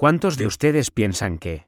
¿Cuántos de ustedes piensan que...